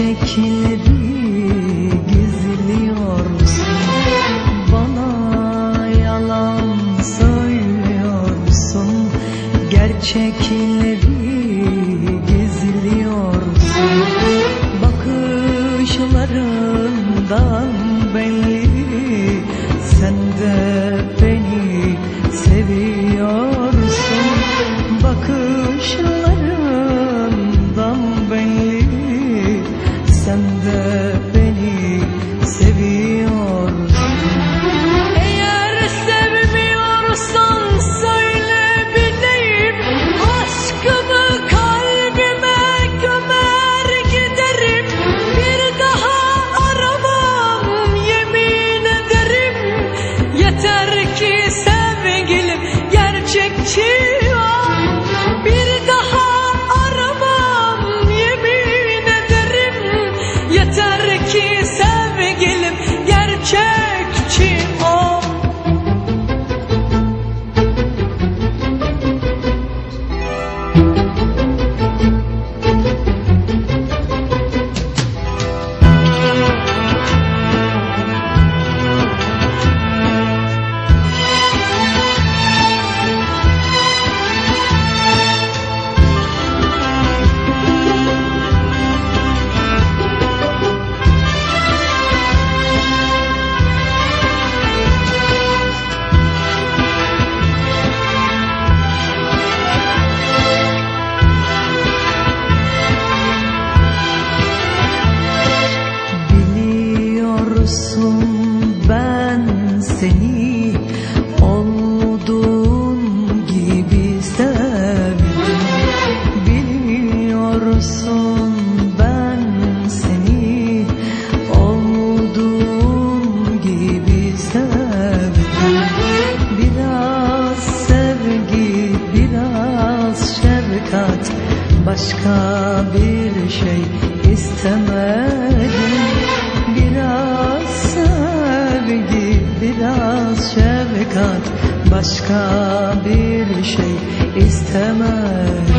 Gerçekleri gizliyorsun Bana yalan söylüyorsun. Gerçekleri gizliyorsun Bakışlarından belli Sen Biliyorsun ben seni olduğun gibi sevdim. Biliyorsun ben seni olduğun gibi sevdim. Biraz sevgi, biraz şefkat Başka bir şey istemedim şefkat Başka bir şey istemedim